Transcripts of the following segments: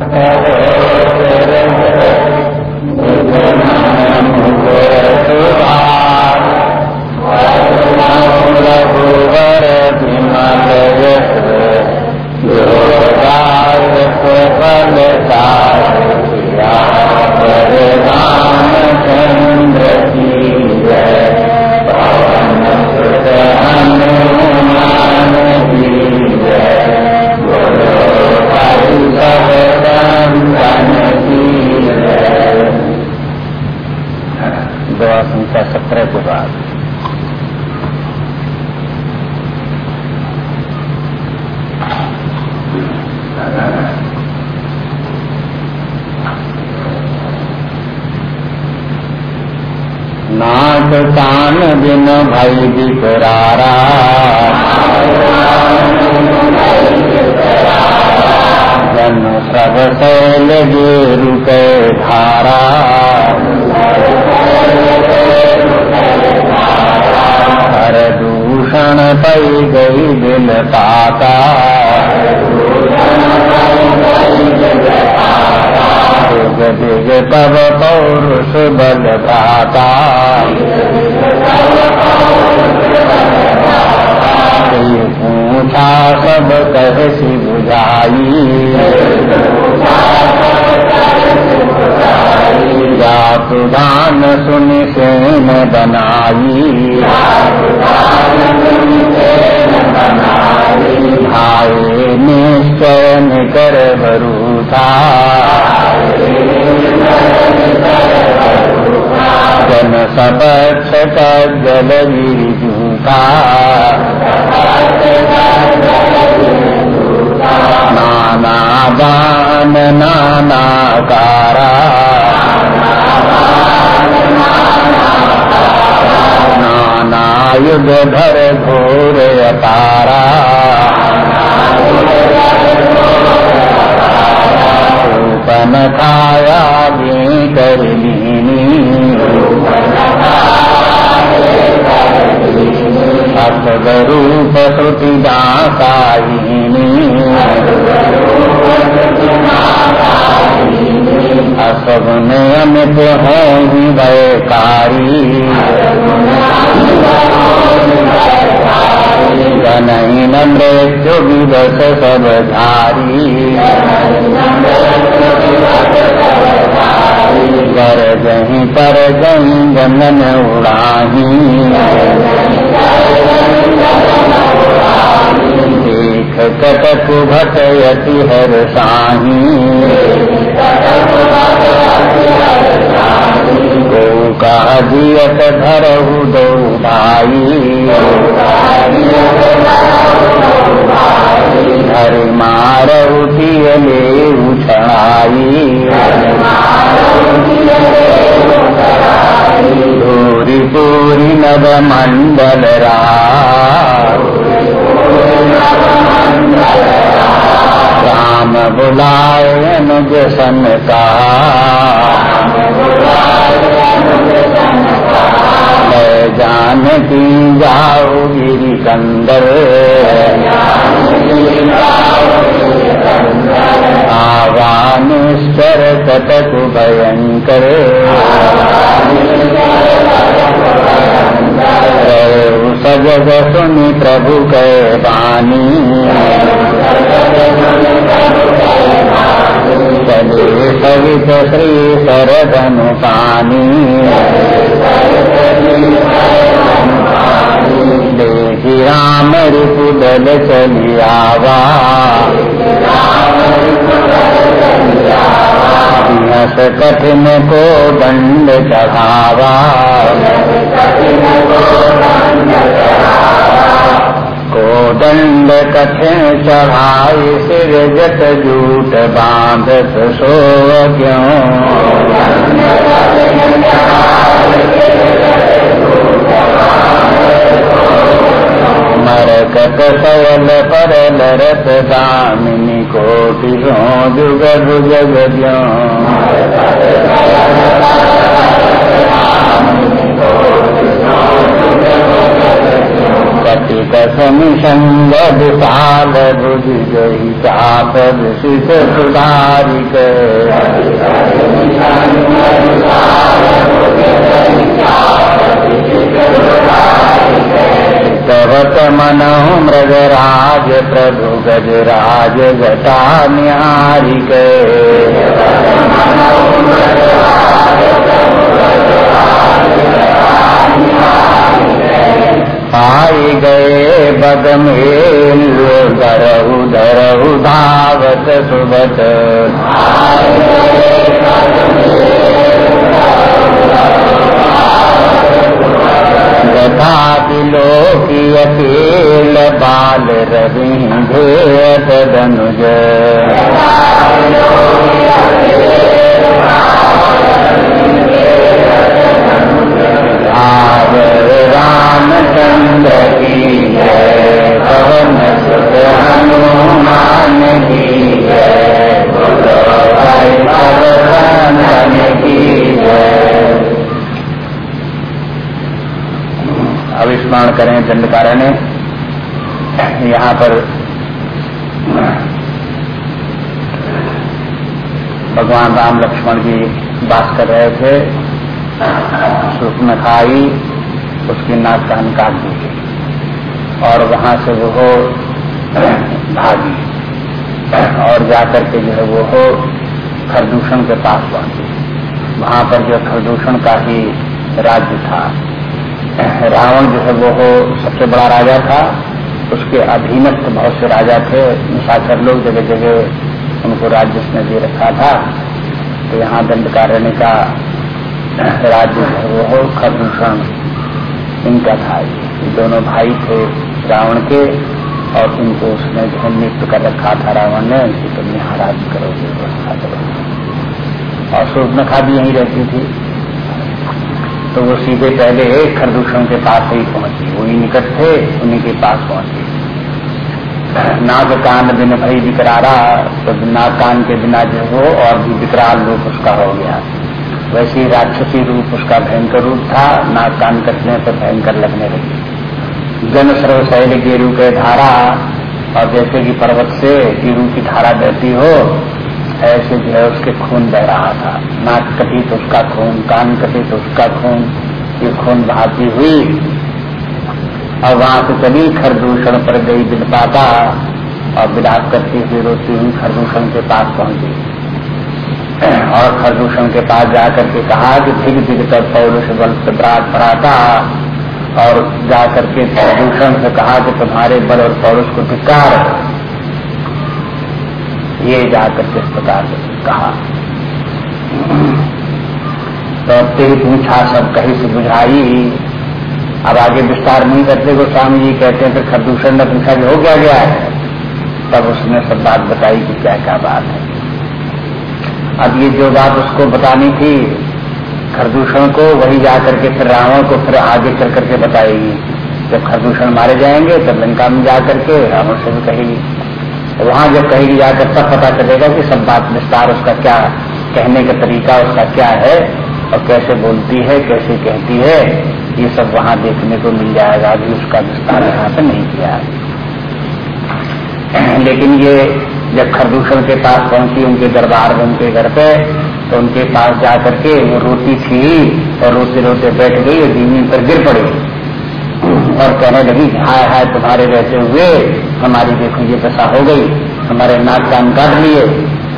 all सारा। प्रदूषण पै गई दिल पाता। जग दिग पवन बनाई भाई ने स्वयं कर बरूता जन सबक्ष का जल गिरिजूता नाना बान नाना कारा युग भर घोर अपारा। रूपन खाया भी कर लीनी रूप श्रुति दासायिनी असब नियमित हो वैकारी। नहीं नम्रे जो विवश सब धारी कर गही पर गही गंगन उड़ाही। देख कटक भट यति हर साही। गौ का दियत धरहु दो भाई। हरि मारव ले पूरी पूरी नव मंडल राम बुलायन जसन का जानकी जाओ गिरी कंदर। आवानेश्वर कटक भयंकर। सजग सुनि प्रभु कै पानी सभी श्री सरधनु पानी। देखी राम रिपुदल चलियावा कठिन को दंड चढ़ावा। को दंड कठिन चढ़ाई सिर जट जूट बाँध सो क्यों? मरकत सरल पर रत दामिनी को जुग जुग कति कसम बुझ गई चाप शिष सुधारिक Thank you. कवत मनहु मृगराज प्रभु गजराज घटा निहारिक पाई गए बदमेल धरहु धरहु धावत सुबत यथा की अकेल बाल रविंदेत भेत धनुज पर भगवान राम लक्ष्मण जी बात कर रहे थे खाई, उसकी नाक कान काट दी और वहाँ से वो हो, भागी। और जाकर के जो है वो हो, खरदूषण के पास पहुँची। वहाँ पर जो खरदूषण का ही राज्य था। रावण जो है वो सबसे बड़ा राजा था। उसके अधीनस्थ बहुत से राजा थे निशाचर लोग जगह जगह उनको राज्य उसने दे रखा था। तो यहाँ दंडकारण्य का राज्य वो खरदूषण इनका था ये दोनों भाई थे रावण के, और इनको उसने जो नियुक्त कर रखा था रावण ने, कि तुम यहाँ राज्य करोगे, और सूर्णखा भी यहीं रहती थी। तो वो सीधे पहले खरदूषण के पास ही पहुँची। वही निकट थे, उन्हीं के पास पहुँची। नाग कान बिन भई विकरारा तो नाग कान के बिना जो हो और भी विकराल रूप उसका हो गया। वैसे ही राक्षसी रूप उसका भयंकर रूप था नाग कान कटने पर भयंकर लगने लगी। जन सर्व शैल गेरू के धारा, और जैसे कि पर्वत से गिरू की धारा बहती हो ऐसे जो है उसके खून बह रहा था। नाक कटी तो उसका खून, कान कटी तो उसका खून, ये खून बहाती हुई। और वहाँ से चली खरदूषण पर गई बिल पाता और विलाप करती हुई रोती हुई खरदूषण के पास पहुँची। और खरदूषण के पास जाकर के कहा कि दिग दिग कर पौरुष बल बरात भराता और जाकर के खरदूषण से कहा कि तुम्हारे बल और पौरुष को धिकार ये जाकर के इस प्रकार से कहा। तो तेरी पूछा सब कहीं से बुझाई। अब आगे विस्तार नहीं करते, गोस्वामी जी कहते हैं, फिर खरदूषण ने पूछा कि हो क्या गया है? तब उसने सब बात बताई कि क्या क्या बात है। अब ये जो बात उसको बतानी थी, खरदूषण को, वही जाकर के फिर रावण को फिर आगे चल करके बताएगी। जब खरदूषण मारे जाएँगे, तब लंका में जाकर के रावण से भी कहेगी। वहाँ जब कहेगी जाकर तब पता चलेगा कि सब बात विस्तार, उसका क्या कहने का तरीका, उसका क्या है, और कैसे बोलती है, कैसे कहती है, ये सब वहाँ देखने को मिल जाएगा। अभी उसका विस्तार यहाँ पे नहीं किया लेकिन ये जब खरदूषण के पास पहुँची उनके दरबार में, उनके घर पे तो उनके पास जा करके वो रोती थी, और रोते रोते बैठ गई और ज़मीन पर गिर पड़ी। और कहने लगी, हाय हाय, तुम्हारे रहते हुए हमारी देखो, ये दशा हो गई। हमारे नाक कान काट लिए।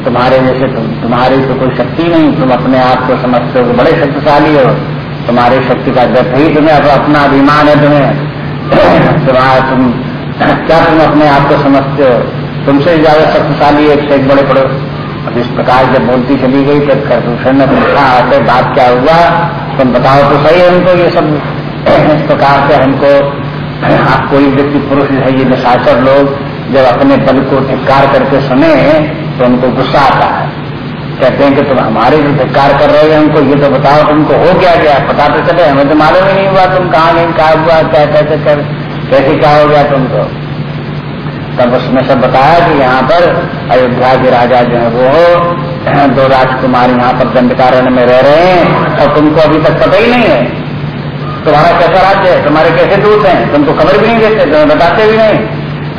तुम्हारे जैसे तुम, तुम्हारी तो कोई शक्ति नहीं। तुम अपने आप को समझते हो बड़े शक्तिशाली हो। तुम्हारी शक्ति का जब ही तुम्हें अपना अभिमान है तुम्हें। तुम्हारा तुम, क्या तुम अपने आप को समझते हो? तुमसे ज़्यादा शक्तिशाली एक से एक बड़े बड़े अब इस प्रकार जब बोलती चली गई, तब करदूषण ने पूछा आते, बात क्या हुआ? तुम बताओ तो सही है उनको ये सब। इस प्रकार से हमको, आप कोई व्यक्ति पुरुष है, ये निशाचर लोग जब अपने बल को धिक्कार करके सुने तो उनको गुस्सा आता है। कहते हैं कि तुम हमारे जो धिक्कार कर रहे हो हमको, ये तो बताओ तुमको हो क्या गया पता तो चले, हमें तो मालूम ही नहीं हुआ तुम कहाँ नहीं कहा हुआ, क्या कैसे कर, कैसे क्या हो गया तुमको। तब उसने सब बताया कि यहाँ पर अयोध्या के राजा जो है वो, दो राजकुमार यहाँ पर दंडकारण में रह रहे हैं, और तुमको अभी तक पता ही नहीं है। तुम्हारा कैसा राज्य है? तुम्हारे कैसे दूत हैं? तुम तो खबर भी नहीं देते, तुम्हें बताते भी नहीं।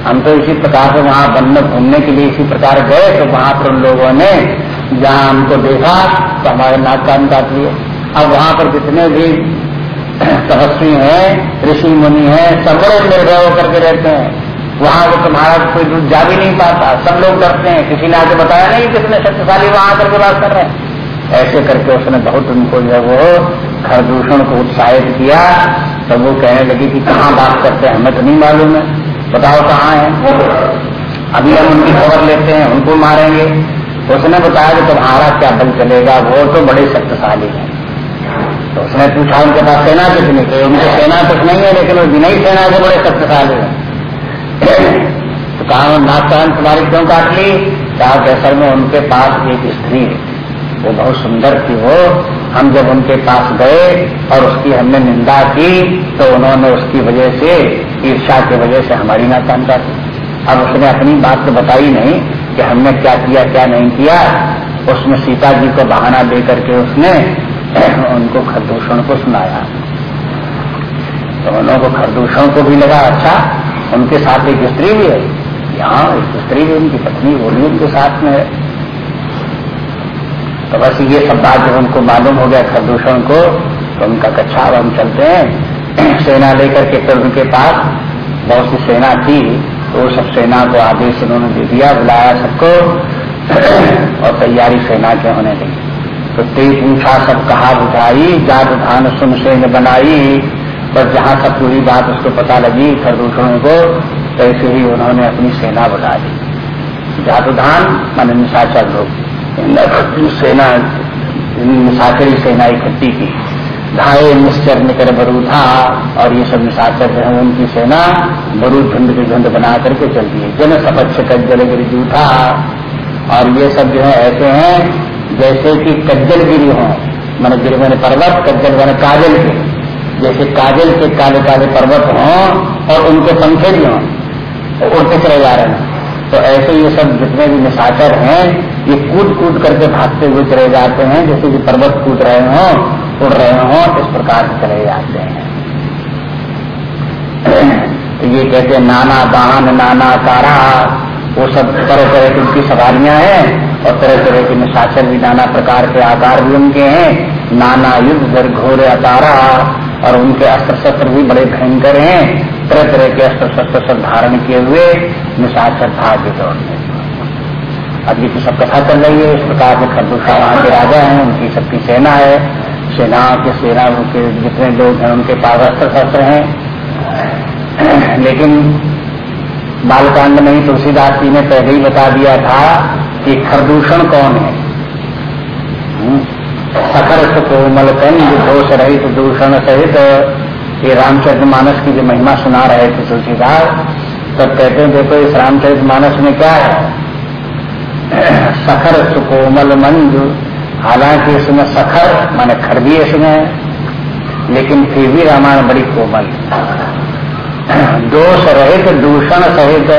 हम तो इसी प्रकार से वहाँ वन में घूमने के लिए इसी प्रकार गए तो वहाँ पर उन लोगों ने जहाँ हमको देखा तो हमारे नाक कान काट लिए। अब वहाँ पर जितने भी तपस्वी हैं, ऋषि मुनि हैं सब लोग निर्भय होकर के रहते हैं। वहाँ वो तुम्हारा कोई दूध जा भी नहीं पाता। सब लोग डरते हैं। किसी ने आगे बताया नहीं कितने शक्तिशाली वहाँ करके बात कर रहे हैं। ऐसे करके उसने बहुत उनको जो है वो खरदूषण को उत्साहित किया। तब वो कहने लगी कि कहाँ बात करते हैं? हमें तो नहीं मालूम है। बताओ कहाँ है? अभी हम उनकी खबर लेते हैं, उनको मारेंगे। उसने बताया कि तुम्हारा क्या बल चलेगा? वो तो बड़े शक्तिशाली है। तो उसने पूछा, उनके पास सेना कितनी थी उनकी सेना कुछ नहीं है, लेकिन वो बिना ही सेना के बड़े शक्तिशाली है। तो कहा नाथ तुम्हारी क्यों काट ली? कहा कैसर में उनके पास एक स्त्री है। वो बहुत सुंदर थी वो। हम जब उनके पास गए और उसकी हमने निंदा की तो उन्होंने उसकी वजह से ईर्षा की वजह से हमारी नाकामता की अब उसने अपनी बात तो बताई नहीं कि हमने क्या किया, क्या नहीं किया। उसमें सीता जी को बहाना दे करके उसने उनको खरदूषण को सुनाया। तो उन्होंने खरदूषण को भी लगा अच्छा उनके साथ एक स्त्री भी है। यहाँ स्त्री भी उनकी पत्नी वो भी उनके साथ में है। तो बस ये सब बात जब उनको मालूम हो गया, खरदूषण को तो उनका कच्छा अब हम चलते हैं। सेना लेकर के फिर उनके पास बहुत सी सेना थी तो सब सेना को आदेश उन्होंने दे दिया, बुलाया सबको, और तैयारी सेना के होने लगी। तो तेज पूछा सब कहा बुझाई, जात धान सुन सेन बनाई बस जहाँ सब पूरी बात उसको पता लगी खरदूषणों को, तैसे ही उन्होंने अपनी सेना बुला दी। जातु धान, मान निशाचर लोग। सेना निशाचरी सेना इकट्ठी की। धाये निश्चर निकर बरूधा, और ये सब निशाचर जो है, उनकी सेना बरू झुंड के झुंड बना करके चलती है। जन सपक्ष कज्जल गिरी जूठा। और ये सब जो है, ऐसे हैं, जैसे कि कज्जल गिरी हो। मैंने गिर मैंने पर्वत, कज्जल मैंने काजल के। जैसे काजल के काले काले पर्वत हों, और उनके पंखे भी हों उड़ते चले जा रहे हैं। तो ऐसे ये सब जितने भी निशाचर हैं ये कूद कूद करके भागते हुए चले जाते हैं, जैसे कि पर्वत कूद रहे हों, उड़ रहे हों, इस प्रकार से चले जाते हैं। तो ये कहते हैं, नाना दान नाना कारा वो सब तरह तरह की उनकी सवारियाँ हैं, और तरह तरह के निशाचर भी नाना प्रकार के आकार भी उनके हैं। नाना युद्ध दर घोर अतारा, और उनके अस्त्र शस्त्र भी बड़े भयंकर हैं। तरह तरह के अस्त्र शस्त्र सब धारण किए हुए निशाचर भाग्य दौड़ने ये तो सब कथा चल रही है, इस प्रकार से खरदूषा वहाँ के राजा हैं, उनकी सबकी सेना है। सेना के सेना के जितने लोग हैं, उनके पास अस्त्र शस्त्र हैं। लेकिन बालकांड में ही तुलसीदास जी ने पहले ही बता दिया था कि खरदूषण कौन है। सखर कोमल कंज दोष रहित दूषण सहित। ये रामचरित मानस की जो महिमा सुना रहे थे तुलसीदास, तब कहते हैं, देखो, इस रामचरित मानस में क्या है? सखर सुकोमल मंजू हालाँकि इसमें सखर माने खर भी इसमें, लेकिन फिर भी रामायण बड़ी कोमल। दोष रहित, दूषण सहित,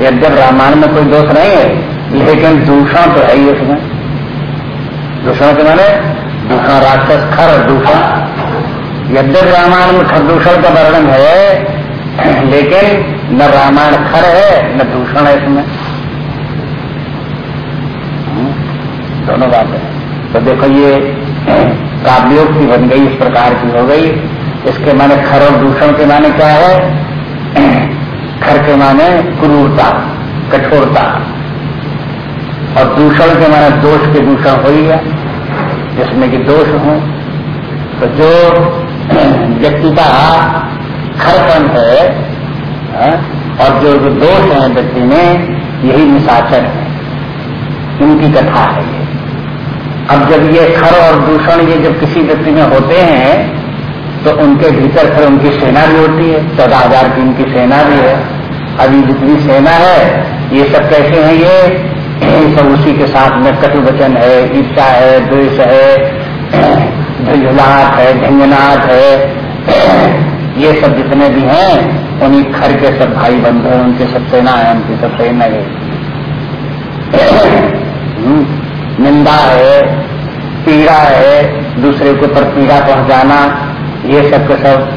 यद्यप रामायण में कोई दोष नहीं है, लेकिन दूषण तो है ही इसमें। दूषण के माने दूषण राक्षस, खर दूषण। यद्यप रामायण में खर दूषण का वर्णन है, लेकिन न रामायण खर है, न दूषण है इसमें। दोनों बातें तो देखो ये काव्योक्ति की बन गई इस प्रकार की हो गई। इसके माने खर और दूषण के माने क्या है? खर के माने क्रूरता कठोरता। और दूषण के माने दोष के दूषण हो ही गया जिसमें कि दोष हो। तो जो व्यक्ति का खरपन है हाँ, और जो दोष है व्यक्ति में यही निशाचर है। इनकी कथा है। अब जब ये खर और दूषण ये जब किसी व्यक्ति में होते हैं तो उनके भीतर फिर उनकी सेना भी होती है, चौदह हज़ार की उनकी सेना भी है। अभी जितनी सेना है, ये सब कैसे हैं ये? सब उसी के साथ में कटु वचन है ईर्षा है, द्वेष है झुझलाहट है झंझनाट है। ये सब जितने भी हैं, उन्हीं खर के सब भाई बंधु हैं, उनके सब सेना है, उनकी सब सेना है। निंदा है पीड़ा है, दूसरे के ऊपर पीड़ा पहुंचाना, ये सब के सब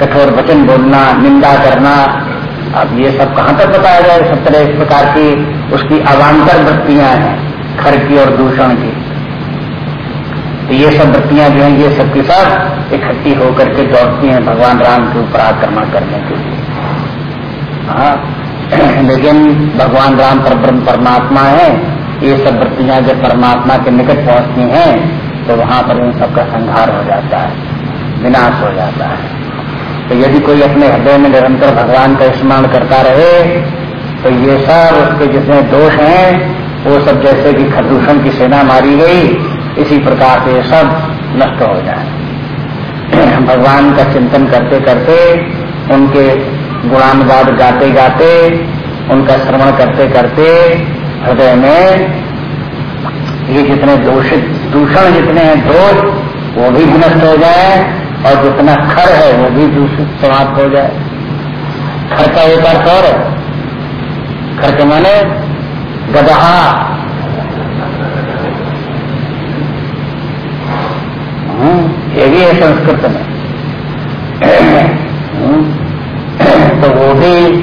कठोर वचन बोलना, निंदा करना, अब ये सब कहाँ तक बताया जाए? सब तरह इस प्रकार की उसकी अवान्तर वृत्तियाँ हैं खर की और दूषण की। तो ये सब वृत्तियाँ जो हैं, ये सब सबके साथ इकट्ठी होकर के दौड़ती हैं भगवान राम के ऊपर आक्रमण करने के लिए। हाँ लेकिन भगवान राम पर ब्रह्म परमात्मा है ये सब वृत्तियाँ जब परमात्मा के निकट पहुँचती हैं तो वहाँ पर इन सबका संहार हो जाता है, विनाश हो जाता है। तो यदि कोई अपने हृदय में निरंतर भगवान का स्मरण करता रहे तो ये सब उसके जितने दोष हैं, वो सब जैसे कि खरदूषण की सेना मारी गई, इसी प्रकार से सब नष्ट हो जाए। भगवान का चिंतन करते करते, उनके गुणानुवाद गाते गाते, उनका श्रवण करते करते हृदय में ये जितने दूषित दूषण जितने हैं दोष वो भी नष्ट हो जाए और जितना खर है वो भी दूषित समाप्त हो जाए। खर का एक अर्थ और खर के माने गदहा। हम्म, ये भी है संस्कृत में। हम्म, तो वो भी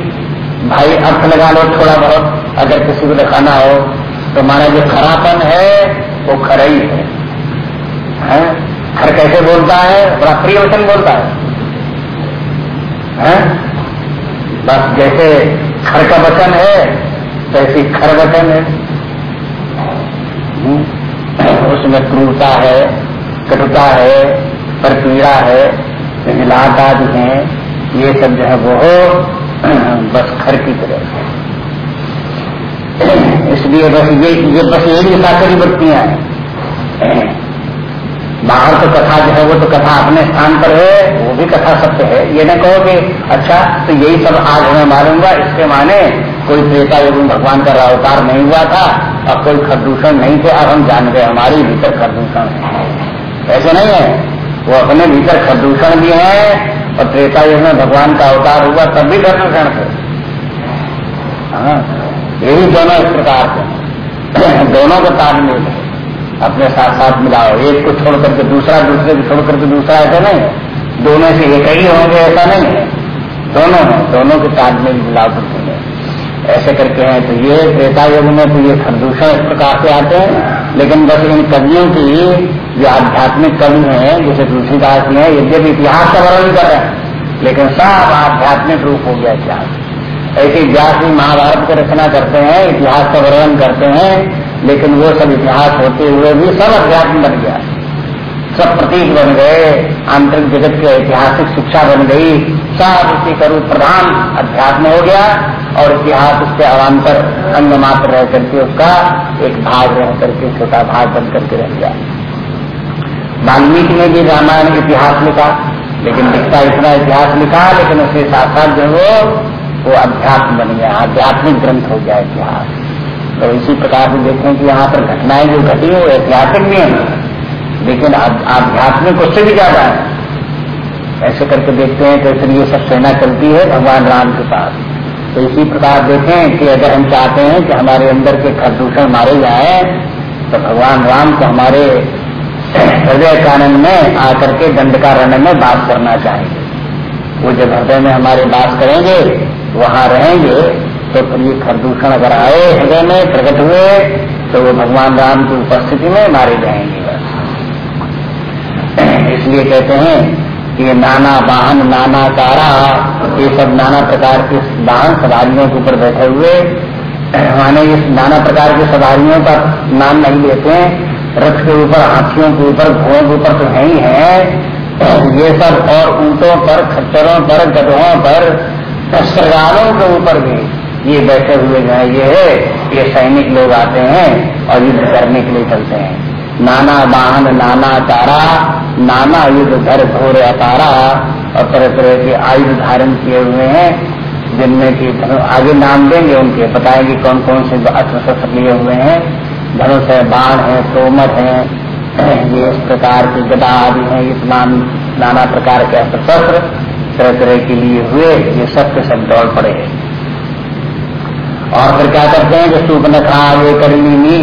भाई अर्थ लगा लो थोड़ा बहुत। अगर किसी को दिखाना हो तो माना जो खरापन है वो खरा ही है, है? खर कैसे बोलता है बड़ा प्रिय वचन बोलता है, है? बस जैसे खर का वचन है वैसे खर वचन है हम्म। उसमें क्रूरता है कटुता है परपीड़ा है मिलाट आदि है ये सब जो है वो हो बस खर की तरह से इसलिए बस ये ये बस यही साकरी वृत्तियाँ हैं। बाहर तो कथा जो है, वो तो कथा अपने स्थान पर है, वो भी कथा सत्य है। ये न कहो कि अच्छा तो यही सब आज मालूम हुआ, इसके माने कोई त्रेता युग भगवान का अवतार नहीं हुआ था, और कोई खरदूषण नहीं थे, अब हम जान गए, हमारे भीतर खरदूषण है। ऐसे नहीं है। वो अपने भीतर खरदूषण भी है, और त्रेता युग में भगवान का अवतार हुआ, तब भी खरदूषण थे। हाँ, यही दोनों इस प्रकार के दोनों का तालमेल है। अपने साथ साथ मिलाओ। एक को छोड़ करके दूसरा दूसरे को छोड़ करके दूसरा ऐसा नहीं। दोनों से एक ही होंगे ऐसा नहीं। है दोनों है। दोनों के तालमेल मिलाव करते हैं। ऐसे करके हैं तो ये त्रेता युग में तो ये प्रदूषण इस प्रकार से आते हैं। लेकिन बस इन कवियों की जो आध्यात्मिक कवि हैं जैसे तुलसीदास जी हैं यद्यपि इतिहास का वर्णन कर रहे हैं लेकिन सब आध्यात्मिक रूप हो गया इतिहास। ऐसे इतिहास में महाभारत की रचना करते हैं, इतिहास का वर्णन करते हैं, लेकिन वो सब इतिहास होते हुए भी सब अध्यात्म बन गया। सब प्रतीक बन गए, आंतरिक जगत के ऐतिहासिक शिक्षा बन गई, सब उसी करू प्रधान अध्यात्म हो गया और इतिहास उसके अवान्तर अंग मात्र रह करके उसका एक भाग रह करके छोटा भाग बन करके रह गया। वाल्मीकि ने भी रामायण इतिहास लिखा, लेकिन लिखता इतना इतिहास लिखा, लेकिन उसके साथ साथ जो वो अध्यात्म बन गया, आध्यात्मिक ग्रंथ हो गया इतिहास। तो इसी प्रकार से देखें कि यहाँ पर घटनाएँ जो घटी वो ऐतिहासिक भी हैं। लेकिन आध्यात्मिक उससे भी ज़्यादा है। ऐसे करके देखते हैं कि ये सब सेना चलती है भगवान राम के पास। तो इसी प्रकार देखें कि अगर हम चाहते हैं कि हमारे अंदर के प्रदूषण मारे जाए तो भगवान राम को हमारे हृदय कानन में आकर के दंडकारण्य में बात करना चाहिए वो जब हृदय में हमारे बात करेंगे वहाँ रहेंगे तो ये प्रदूषण अगर आए हृदय में, प्रकट हुए तो वो भगवान राम की उपस्थिति में मारे जाएँगे इसलिए कहते हैं कि नाना वाहन, नाना कारा ये सब नाना प्रकार के वाहन सवारियों के ऊपर बैठे हुए, माने इस नाना प्रकार की सवारियों का नाम नहीं लेते हैं, रथ के ऊपर, हाथियों के ऊपर, घोड़ों के ऊपर तो है ही है। ये सब और ऊंटों पर, खच्चरों पर, गधों पर सरगारों के ऊपर भी ये बैठे हुए जो ये है, ये सैनिक लोग आते हैं और युद्ध करने के लिए चलते हैं। नाना वाहन, नाना चारा, नाना युद्ध घर घोर अतारा और तरह तरह के आयुध धारण किए हुए हैं, जिनमें की आगे नाम देंगे उनके, बताएँगे कौन कौन से अस्त्र शस्त्र लिए हुए हैं। धनुष है, बाण है, तोमर है, ये इस प्रकार के गदा आदि है, इस नाम नाना प्रकार के अस्त्र शस्त्र तरह तरह के लिए हुए, ये सब के सब दौड़ पड़े। हैं और फिर क्या करते हैं कि सूप न खा, ये करनी नी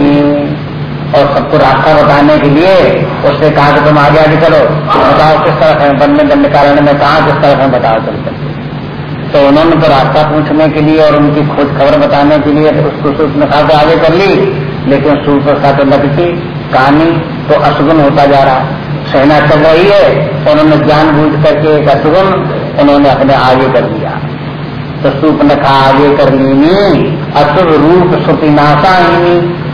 और सबको रास्ता बताने के लिए उसने कहा कि तुम आगे आगे चलो। बताओ किस तरफ़ है बनने दंड कारण में कहा, किस तरफ़ है, बताओ चलते तो उन्होंने तो रास्ता पूछने के लिए और उनकी खोज खबर बताने के लिए उसको सूचना तो आगे कर ली, लेकिन सूर्य तो लगती, कहानी तो असुगुन होता जा रहा। सेना चल रही है तो उन्होंने जान बूझ करके एक असुगुन उन्होंने अपने आगे कर दिया। तो सूप नखा आगे कर ली अशुभ रूप सुपी नाशा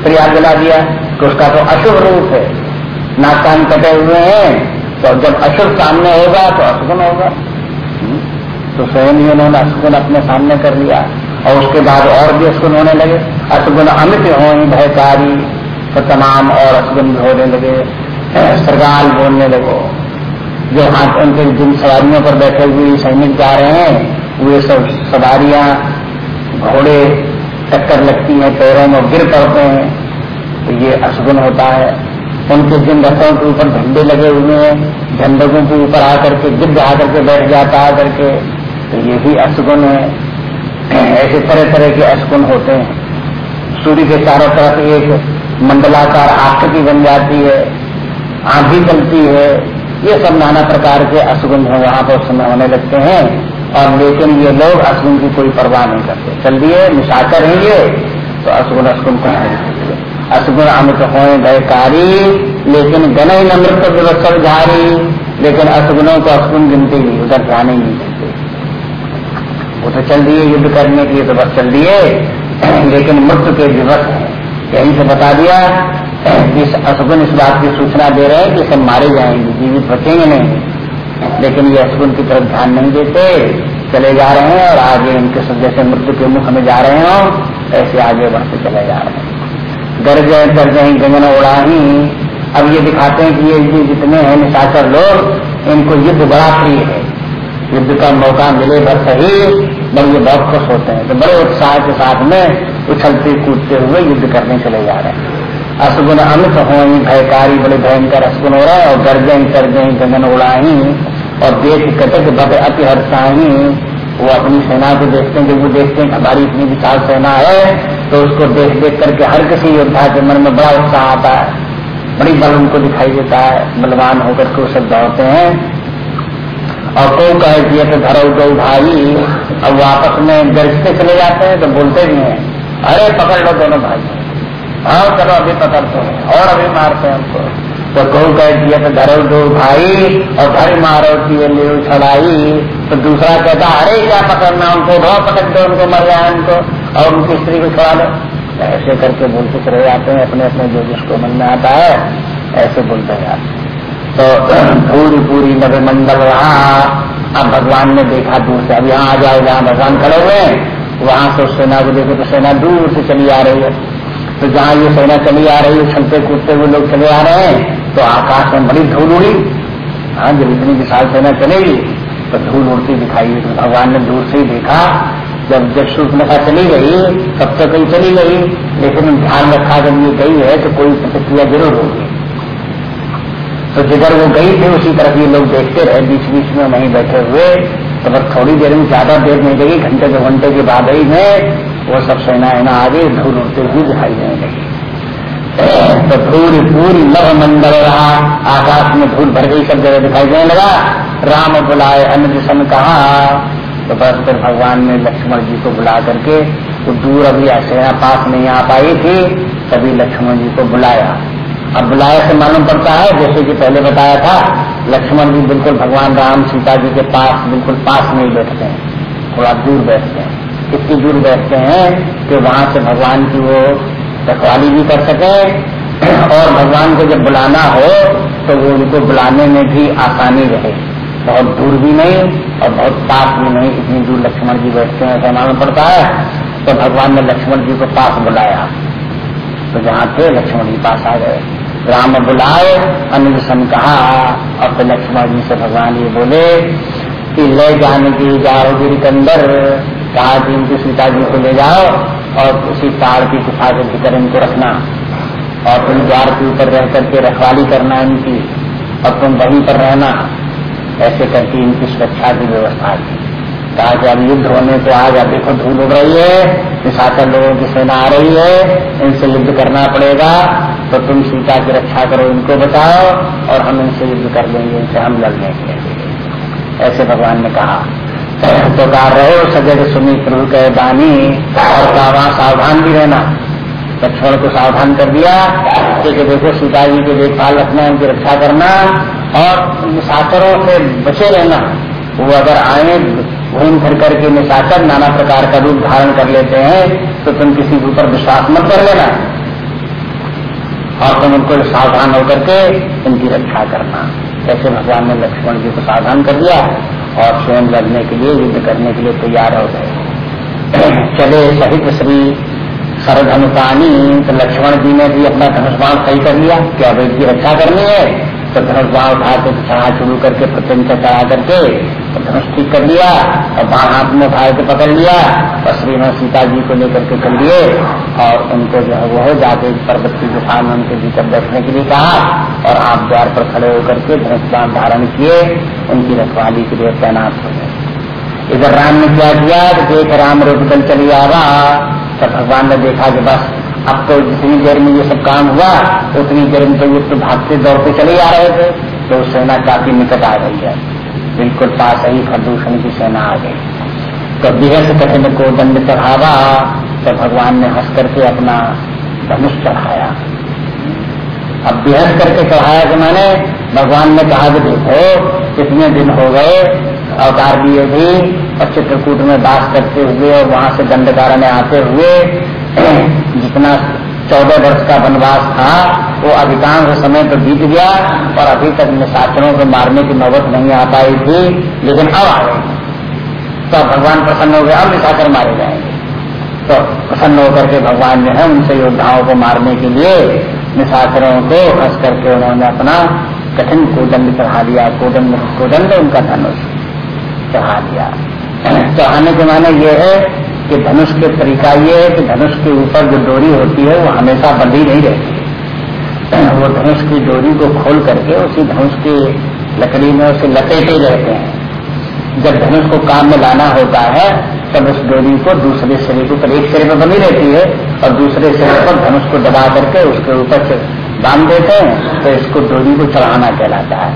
प्रयाग जला दिया तो उसका तो अशुभ रूप है। नाकान कटे हुए हैं तो जब अशुभ सामने होगा तो अशुभन होगा। तो स्वयं ही उन्होंने अशुभन अपने सामने कर लिया। और उसके बाद और भी अशुभन होने लगे। अशुभन अमित हो भयकारी तो तमाम और अशुभन होने लगे सरगाल बोलने लगो। जो हाथ उनके जिन सवारियों पर बैठे हुए सैनिक जा रहे हैं, वे सब सवारियाँ घोड़े, टक्कर लगती हैं, पैरों में गिर पड़ते हैं। तो ये अशगुन होता है। उनके जिन रथों के ऊपर झंडे लगे हुए हैं झंडकों के ऊपर आकर के, गिद्ध आकर के बैठ जाता आकर के तो ये भी अशगुन है। ऐसे तरह तरह के अशगुन होते हैं। सूर्य के चारों तरफ़ एक मंडलाकार आकृति बन जाती है, आंधी चलती है। ये सब नाना प्रकार के अशगुन है, वहाँ पर समय होने लगते हैं। और लेकिन ये लोग अशगुन की कोई परवाह नहीं करते। चल दिए निशाकर हैं ये तो अशगुन अशगुन कुछ नहीं असगुण अमृत हो भयकारी लेकिन गण अमृत व्यवस्था झारी। लेकिन असगुणों को असगुण गिनते नहीं, उधर ध्यान ही नहीं देते। वो तो चल दिए, युद्ध करने के लिए तो बस चल दिए। लेकिन मृत्यु के दिवस है। यही से बता दिया इस असगुन इस बात की सूचना दे रहे हैं कि सब मारे जाएँगे, जीवित बचेंगे नहीं। लेकिन ये असगुन की तरफ़ ध्यान नहीं देते, चले जा रहे हैं और आगे इनके सब जैसे मृत्यु के मुख में जा रहे हो ऐसे आगे बढ़ते चले जा रहे हैं। गरजे गरजे गंगन उड़ाही अब ये दिखाते हैं कि ये जितने हैं, निशाचर लोग, इनको युद्ध बड़ा प्रिय है। युद्ध का मौका मिले भर सही बड़े ये बहुत खुश होते हैं। तो बड़े उत्साह के साथ में उछलते कूदते हुए युद्ध करने चले जा रहे हैं। असगुन अमित हो भयकारी, बड़े भयंकर असगुन हो रहा है, और गर्जे गर्जे गंगन उड़ाही, और देख कटक भट अति हर्षाही वो अपनी सेना को देखते हैं, जब वो देखते हैं हमारी इतनी विशाल सेना है तो उसको देख देख करके हर किसी योद्धा के मन में बड़ा उत्साह आता है। बड़ी बल उनको दिखाई देता है, बलवान होकर के वो सब दौड़ते हैं। और कोई कहे कि तो धरो, दो भाई, अब वो आपस में गरजते चले जाते हैं तो बोलते भी हैं, अरे, पकड़ लो दोनों भाई। हाँ चलो, अभी पकड़ते हैं और अभी मारते हैं हमको। तो कहो कह दिया तो धरो दो भाई, और घर मारो किए ले छड़ाई। तो दूसरा कहता, अरे, क्या पकड़ना उनको ढो पकड़ दो उनको मर जाए उनको और उनकी स्त्री को छुड़ा लो ऐसे करके बोलते चले जाते हैं अपने अपने जो जिसको मन में आता है, ऐसे बोलते जाते तो पूरी पूरी नवमंडल रहा अब भगवान ने देखा दूर से, अब यहाँ आ जाओ, जहाँ भगवान खड़े हुए वहाँ से सेना को देखो तो सेना दूर से चली आ रही है। तो जहाँ ये सेना चली आ रही है छलते कूदते हुए लोग चले आ रहे हैं तो आकाश में बड़ी धूल उड़ी। हाँ जब इतनी विशाल सेना चलेगी तो धूल उड़ती दिखाई। तो भगवान ने दूर से ही देखा, जब जब सूर्यनखा चली गई, तब तो कहीं चली गई, लेकिन ध्यान रखा, जब ये गई है तो कोई प्रतिक्रिया ज़रूर होगी। तो जिधर वो गई थी, उसी तरफ़ ये लोग देखते रहे बीच बीच में वहीं बैठे हुए। तो बस थोड़ी देर में, ज़्यादा देर नहीं लगी घंटे दो घंटे के बाद ही में वो सब सेना है ना आगे धूल उड़ते हुए दिखाई देने लगी। तो धूल पूरी नव मंडल रहा, आकाश में धूल भर गई, सब जगह दिखाई देने लगा। राम बुलाए अन्य दिशा कहा तो बस फिर भगवान ने लक्ष्मण जी को बुला करके, वो तो दूर अभी सेना पास नहीं आ पाई थी, तभी लक्ष्मण जी को बुलाया। अब बुलाया से मालूम पड़ता है, जैसे कि पहले बताया था, लक्ष्मण जी बिल्कुल भगवान राम सीता जी के पास, बिल्कुल पास नहीं बैठते हैं, थोड़ा दूर बैठते हैं। इतनी दूर बैठते हैं कि वहाँ से भगवान की वो रखवाली भी कर सके। और भगवान को जब बुलाना हो तो वो उनको बुलाने में भी आसानी रहे। बहुत दूर भी नहीं और बहुत पास भी नहीं। इतनी दूर लक्ष्मण जी बैठते हैं, ऐसा मालूम पड़ता है। तो भगवान ने लक्ष्मण जी को पास बुलाया। तो जहाँ थे, लक्ष्मण जी पास आ गए। राम बुलाए अन्य सन कहा। और फिर लक्ष्मण जी से भगवान ये बोले कि, ले जाने की जाओ गिरिकंदर कहा कि इनकी सीता जी को ले जाओ और उसी तार की गुफा के भीतर इनको रखना। और तुम द्वार के ऊपर रह करके रखवाली करना इनकी, और तुम वहीं पर रहना। ऐसे करके इनकी सुरक्षा की व्यवस्था की। कहा कि अब युद्ध होने को आज अब देखो धूल उड़ रही है निशाचर लोगों की सेना आ रही है, इनसे युद्ध करना पड़ेगा। तो तुम सीता की रक्षा करो, इनको बचाओ, और हम इनसे युद्ध कर लेंगे इनसे हम लड़ने के ऐसे भगवान ने कहा। तो कहा रहो, सजग सुनी प्रभु कह बानी, और कहा सावधान भी रहना। लक्ष्मण को सावधान कर दिया कि देखो सीता जी की देखभाल रखना, उनकी रक्षा करना, और निशाचरों से बचे रहना। वो अगर आए, घूम फिर करके निशाचर नाना प्रकार का रूप धारण कर लेते हैं तो तुम किसी के ऊपर विश्वास मत कर लेना। और तुम उनको सावधान होकर के उनकी रक्षा करना। ऐसे भगवान ने लक्ष्मण जी को सावधान कर दिया। और स्वयं लड़ने के लिए, युद्ध करने के लिए तैयार हो गए। चले सहित श्री सरधनुकानी तो लक्ष्मण जी ने भी अपना धनुष्बाण सही कर लिया। क्या अब इसकी रक्षा करनी है? तो धनुष्बाण उठा के चढ़ा शुरू करके प्रत्यंत चढ़ा करके तो धनुष ठीक कर लिया, और बाण हाथ में उठा के पकड़ लिया, और श्रीमद सीता जी को लेकर के कर लिए और उनको जो है वो जाके पर्वत की गुफा में उनके भीतर बैठने के लिए कहा, और आप द्वार पर खड़े होकर के धनुष बाण धारण किए, उनकी रखवाली के लिए तैनात हो गए। इधर राम ने क्या किया देख राम रूप दल चली रहा तब भगवान ने देखा कि बस, अब तो जितनी देर में ये सब काम हुआ, उतनी देर में तो ये तो भागते दौड़ते चले आ रहे थे तो सेना काफ़ी निकट आ गई है। बिल्कुल पास ही, प्रदूषण की सेना आ गई। तो बेहद कठिन को दंड चढ़ावा। तो भगवान ने हंस करके अपना धनुष चढ़ाया। अब बेहद करके चढ़ाया कि मैंने। भगवान ने कहा कि देखो, कितने दिन हो गए, अवतार दिए भी, और चित्रकूट में बास करते हुए और वहाँ से दंडकार में आते हुए, जितना चौदह वर्ष का वनवास था, वो अधिकांश समय तो बीत गया और अभी तक निशाचरों को मारने की नौबत नहीं आ पाई थी, लेकिन अब आ गई। तो भगवान प्रसन्न हो गए, अब निशाचर मारे जाएँगे। तो प्रसन्न होकर के भगवान जो है उनसे योद्धाओं को मारने के लिए निशाचरों को हंस करके उन्होंने अपना कठिन कोदंड चढ़ा दिया, कोदंड कोदंड उनका धनुष चढ़ा दिया। चढ़ाने के माने ये है कि धनुष के तरीका ये है कि धनुष के ऊपर जो डोरी होती है, वो हमेशा बंधी नहीं रहती। वो धनुष की डोरी को खोल करके उसी धनुष की लकड़ी में उसे लपेटे रहते हैं। जब धनुष को काम में लाना होता है, तब उस डोरी को दूसरे सिरे के ऊपर, एक सिरे में बनी रहती है और दूसरे सिरे पर धनुष को दबा करके उसके ऊपर से बाँध देते हैं तो इसको डोरी को चढ़ाना कहलाता है।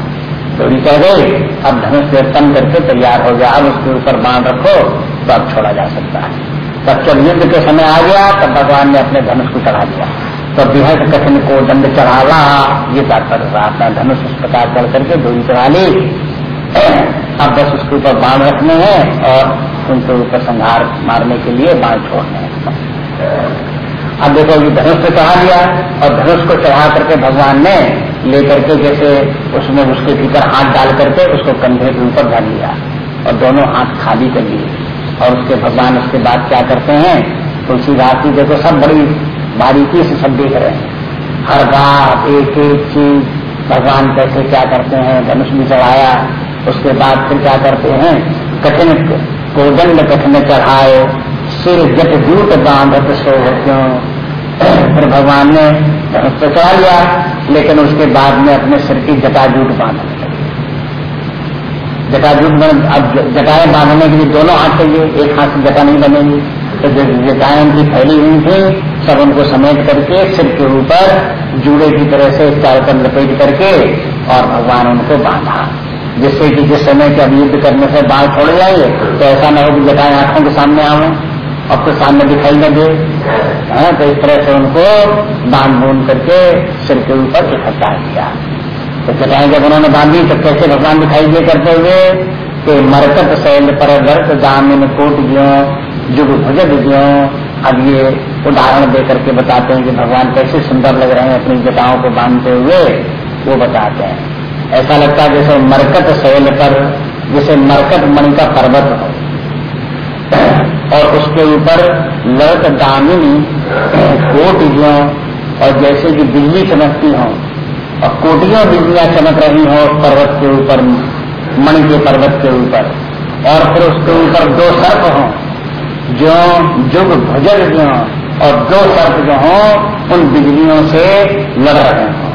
डोरी कह गई, अब धनुष से तन करके तैयार हो गया, अब उसके ऊपर बाँध रखो तो अब छोड़ा जा सकता है। तब जब युद्ध के समय आ गया, तब भगवान ने अपने धनुष को चढ़ा दिया। तो बेहद कठिन को दंड चढ़ावा, ये तात्पर्य रहा अपना धनुष इस प्रकार चढ़ करके दूरी चढ़ा ली। अब बस उसके ऊपर बाण रखने हैं और उनके ऊपर संहार मारने के लिए बाण छोड़ने हैं। अब देखो, ये धनुष को चढ़ा लिया और धनुष को चढ़ा करके भगवान ने लेकर के जैसे उसमें उसके भीतर हाथ डाल करके उसको कंधे के ऊपर डाल लिया और दोनों हाथ खाली कर लिए। और उसके भगवान उसके बाद क्या करते हैं? तुलसी रात की देखो, सब बड़ी बारीकी से सब देख रहे हैं। हर बात एक एक चीज़ भगवान कैसे क्या करते हैं? धनुष भी चढ़ाया, उसके बाद फिर क्या करते हैं? कठिन कोदंड कठिन चढ़ाए, सिर जट जूट बांधत सो क्यों? फिर भगवान ने धनुष तो चढ़ा लिया, लेकिन उसके बाद में अपने सिर की जटा जूट बांधा जटाजूट में अब जटाएँ बांधने के लिए दोनों हाथ चाहिए एक हाथ से जटा नहीं बनेगी। तो जटाएँ उनकी फैली हुई थी सब उनको समेट करके सिर के ऊपर जूड़े की तरह से चारों पर लपेट करके और भगवान उनको बांधा। जिससे कि जिस समय के अब युद्ध करने से बाढ़ छोड़ जाएँगे तो ऐसा न हो कि जटाएँ आँखों के सामने आवे तो सामने दिखाई न दे। हाँ, तो इस तरह से उनको बाँध बूंद करके सिर के ऊपर इकट्ठा किया। तो जटाएँ जब उन्होंने बांधी तो कैसे भगवान दिखाई दिए करते हुए? कि मरकत शैल पर गर्त दामिन कोट ज्यो, जुग भुजग ज्यो। अब ये उदाहरण दे करके बताते हैं कि भगवान कैसे सुंदर लग रहे हैं अपनी जटाओं को बांधते हुए, वो बताते हैं। ऐसा लगता है जैसे मरकत शैल पर, जैसे मरकत मणि का पर्वत हो। और उसके ऊपर लड़क दामिनी कोट ज्यो, और जैसे कि बिजली चमकती हो। और कोटियों बिजलियाँ चमक रही हो पर्वत के ऊपर, मणि के पर्वत के ऊपर। और फिर उसके ऊपर दो सर्प हों, जो जुग भुजग जो और दो सर्प जो हों, उन बिजलियों से लड़ रहे हों।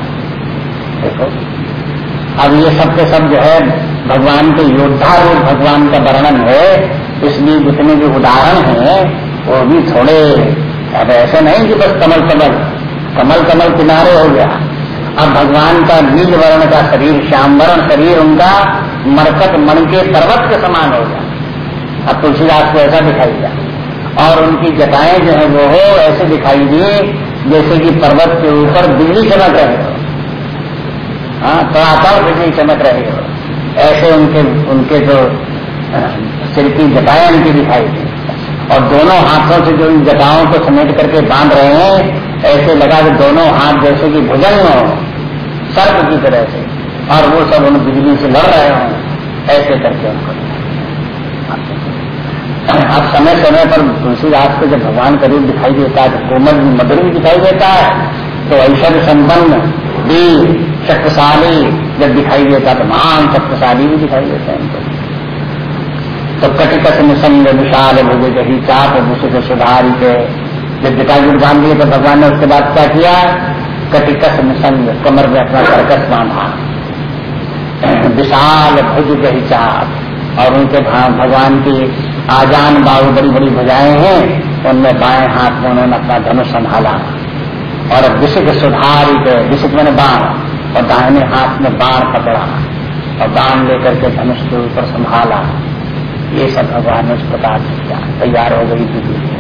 देखो, अब ये सब के सब जो है, भगवान के योद्धा रूप, भगवान का वर्णन है। इसलिए जितने भी उदाहरण हैं, वो भी थोड़े, अब ऐसे नहीं कि बस कमल कमल कमल कमल किनारे हो गया। अब भगवान का नील वर्ण का शरीर, श्याम वर्ण शरीर, उनका मरकत मन के पर्वत के समान हो गया। अब तुलसीदास को ऐसा दिखाई दिया। और उनकी जटाएँ जो है, वो हो, ऐसे दिखाई दी जैसे कि पर्वत के ऊपर बिजली चमक रहे हो। हाँ बिजली चमक रही हो। ऐसे उनके उनके जो सिर की जटाएँ उनकी दिखाई दी। और दोनों हाथों से जो इन जटाओं को समेट करके बाँध रहे हैं, ऐसे लगा कि दोनों हाथ जैसे कि भुजंग हो। तरह से और वो सब उन बिजली से लड़ रहे हों, ऐसे करके उनको। अब समय समय पर तुलसीदास को जब भगवान का रूप दिखाई देता है तो कोमल मधुर भी दिखाई देता है तो ऐश्वर्य संपन्न भी शक्तिशाली जब दिखाई देता है तो महान शक्तिशाली भी दिखाई देता है उनको। तो कटिकस निसंग विशाल भुज गही चाप दूसरे सुधारी के, जब जटाजुट बाँध दिए तो भगवान ने उसके बाद क्या किया? कटिकस निसंग, कमर में अपना कर्कस बांधा। विशाल भुज गही चाप और उनके भगवान की आजान बाबू बड़ी बड़ी भुजाएँ हैं, उनमें बाएँ हाथ में उन्होंने अपना धनुष संभाला। और विषिक सुधार विषिक मैंने बाण, और दाहिने हाथ में बाण पकड़ा, और बाण लेकर के धनुष के ऊपर संभाला। ये सब भगवान ने उस प्रकार से किया। तैयार हो गई दीदी